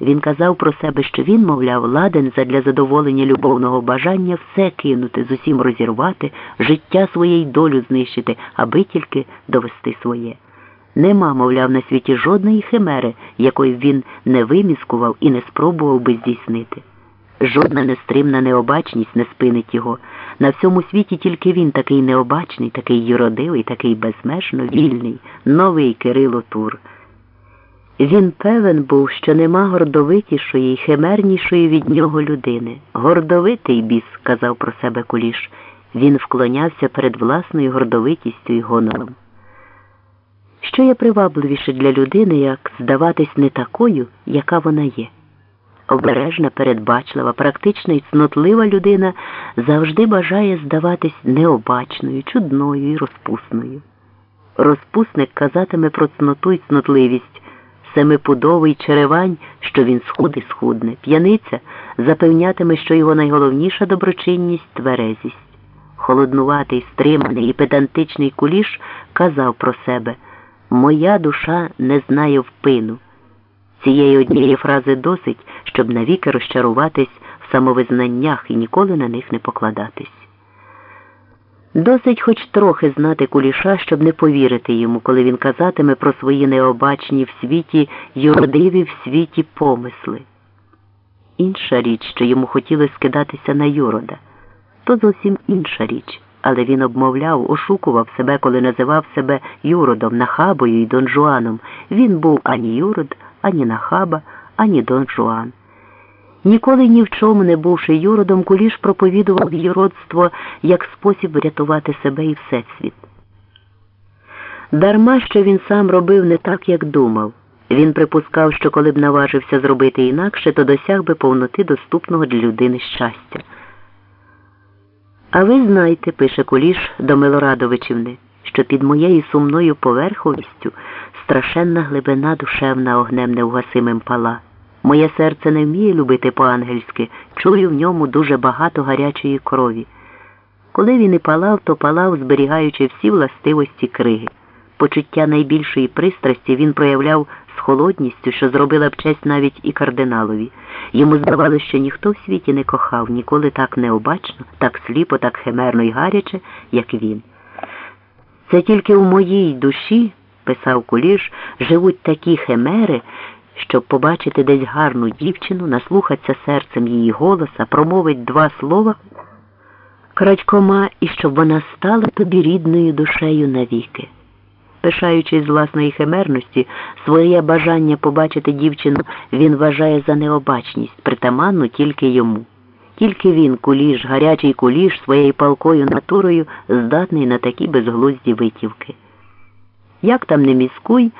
Він казав про себе, що він, мовляв, ладен задля задоволення любовного бажання все кинути, з усім розірвати, життя своє й долю знищити, аби тільки довести своє. Нема, мовляв, на світі жодної химери, якої він не виміскував і не спробував би здійснити. Жодна нестримна необачність не спинить його. На всьому світі тільки він такий необачний, такий юродивий, такий безмежно вільний, новий Кирило Тур. Він певен був, що нема гордовитішої й химернішої від нього людини. Гордовитий біс, казав про себе куліш. Він вклонявся перед власною гордовитістю й гонором. Що є привабливіше для людини, як здаватись не такою, яка вона є? Обережна, передбачлива, практична і цнотлива людина завжди бажає здаватись необачною, чудною і розпусною. Розпусник казатиме про цноту й цнотливість, семипудовий черевань, що він схуд схудне, п'яниця запевнятиме, що його найголовніша доброчинність тверезість. Холоднуватий, стриманий і педантичний куліш казав про себе Моя душа не знає впину. Цієї однієї фрази досить, щоб навіки розчаруватись в самовизнаннях і ніколи на них не покладатись. Досить хоч трохи знати куліша, щоб не повірити йому, коли він казатиме про свої необачні в світі юродиві в світі помисли. Інша річ, що йому хотілося скидатися на юрода, то зовсім інша річ, але він обмовляв, ошукував себе, коли називав себе юродом, нахабою і донжуаном. Він був ані юрод, ані нахаба, ані Дон Жуан. Ніколи ні в чому не бувши юродом, куліш проповідував юродство як спосіб врятувати себе і всесвіт. Дарма що він сам робив не так, як думав. Він припускав, що коли б наважився зробити інакше, то досяг би повноти доступного для людини щастя. А ви знайте, пише Куліш до Милорадовичівни, що під моєю сумною поверховістю страшенна глибина душевна огнем невгасимим пала. Моє серце не вміє любити по-ангельськи, чую в ньому дуже багато гарячої крові. Коли він і палав, то палав, зберігаючи всі властивості криги. Почуття найбільшої пристрасті він проявляв з холодністю, що зробила б честь навіть і кардиналові. Йому здавалося, що ніхто в світі не кохав ніколи так необачно, так сліпо, так химерно і гаряче, як він. Це тільки в моїй душі, писав Куліш, живуть такі химери, щоб побачити десь гарну дівчину, наслухатися серцем її голоса, промовить два слова крадькома і щоб вона стала тобі рідною душею навіки. Пишаючись з власної химерності, своє бажання побачити дівчину він вважає за необачність, притаманну тільки йому. Тільки він, куліш, гарячий куліш своєю палкою натурою здатний на такі безглузді витівки. Як там не міскуй,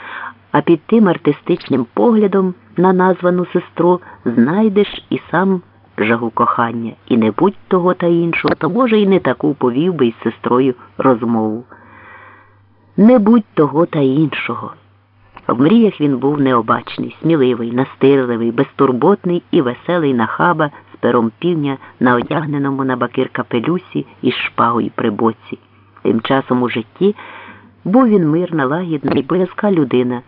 а під тим артистичним поглядом на названу сестру знайдеш і сам жагу кохання, і не будь того та іншого, то може і не таку повів би із сестрою розмову. Не будь того та іншого. В мріях він був необачний, сміливий, настирливий, безтурботний і веселий нахаба з пером півня на одягненому на бакир капелюсі із шпагою при боці. Тим часом у житті був він мирна, лагідна і боязка людина,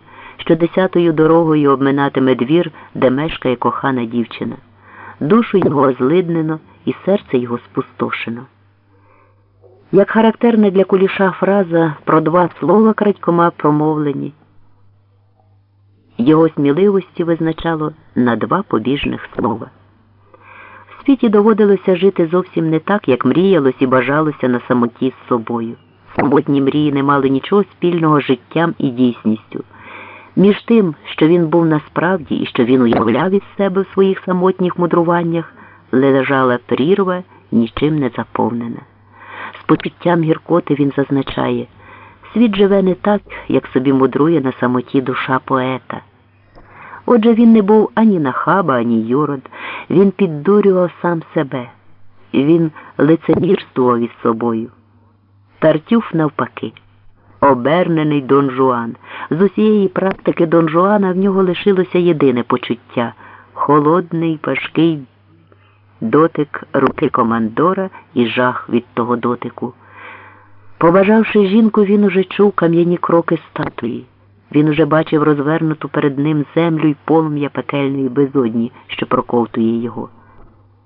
що десятою дорогою обминатиме двір, де мешкає кохана дівчина. Душу його злиднено і серце його спустошено. Як характерна для куліша фраза про два слова крадькома промовлені, його сміливості визначало на два побіжних слова. В світі доводилося жити зовсім не так, як мріялось і бажалося на самоті з собою. Самотні мрії не мали нічого спільного з життям і дійсністю. Між тим, що він був насправді і що він уявляв із себе в своїх самотніх мудруваннях, лежала прірва нічим не заповнена. З почуттям гіркоти він зазначає світ живе не так, як собі мудрує на самоті душа поета. Отже, він не був ані нахаба, ані юрод, він піддурював сам себе, він лицемірствував із собою. Тартюф навпаки, обернений Дон Жуан. З усієї практики Дон Жуана в нього лишилося єдине почуття холодний, важкий дотик руки командора і жах від того дотику. Побажавши жінку, він уже чув кам'яні кроки статуї. Він уже бачив розвернуту перед ним землю й полум'я пекельної безодні, що проковтує його.